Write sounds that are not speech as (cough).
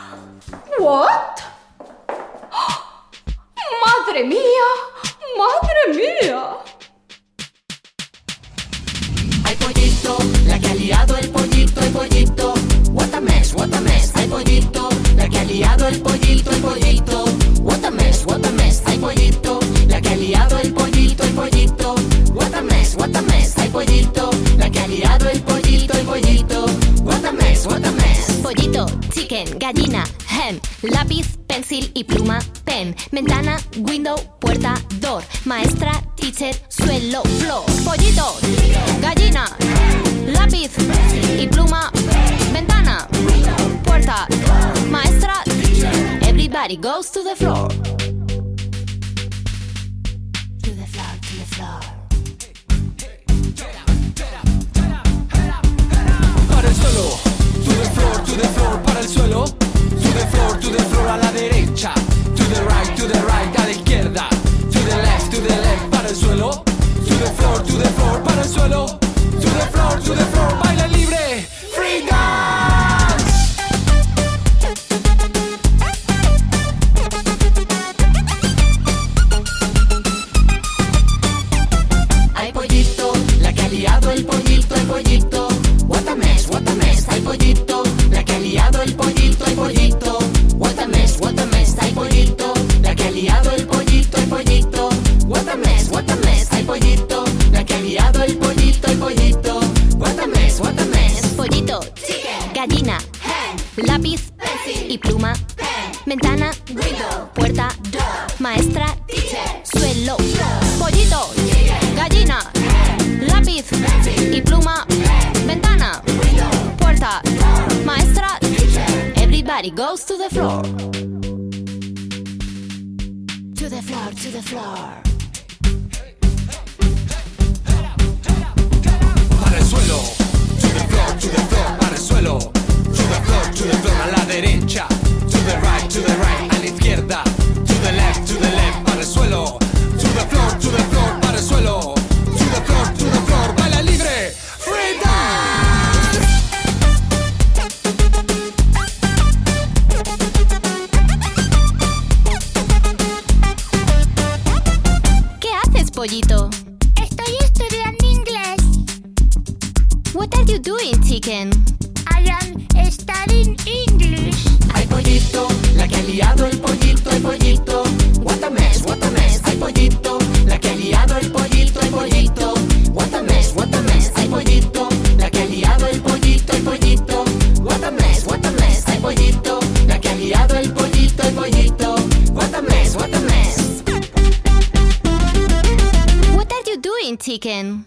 (gasps) What? (gasps) Madre mía, chicken, gallina, hem, lápiz, pencil y pluma, pen, ventana, window, puerta, door, maestra, teacher, suelo, floor. Pollito, gallina, lápiz y pluma, ventana, puerta, maestra, everybody goes to the floor. To the floor, to the floor. Suelo, to the floor, to the floor a la derecha, to the right, to the right a la izquierda, to the left, to the left para el suelo, to the floor, to the floor, para el suelo, to the floor, to the floor, baila libre, free. Hay pollito, la que ha liado el pollito, el pollito. What a mess, what a mess. Hay pollito, gallina, lápiz y pluma, ventana, puerta, maestra, suelo. Pollito, gallina, lápiz y pluma, ventana, puerta, maestra, everybody goes to the floor. To the floor, to the floor. para el suelo, derecha, to the right, to the right a la izquierda, to the left, to the left para el suelo, to the floor, to the floor, para el suelo, to the floor, to the floor, baila libre, free dance. ¿Qué haces, pollito? Estoy estudiando inglés. What are you doing, chicken? I am studying English. Hay pollito, la que ha liado el pollito, el pollito. What a mess, what a mess. Hay pollito, la que ha liado el pollito, el pollito. What a mess, what a mess. Hay pollito, la que ha liado el pollito, el pollito. What a mess, what a mess. Hay pollito, la que ha liado el pollito, el pollito. What a mess, what a mess. What are you doing, chicken?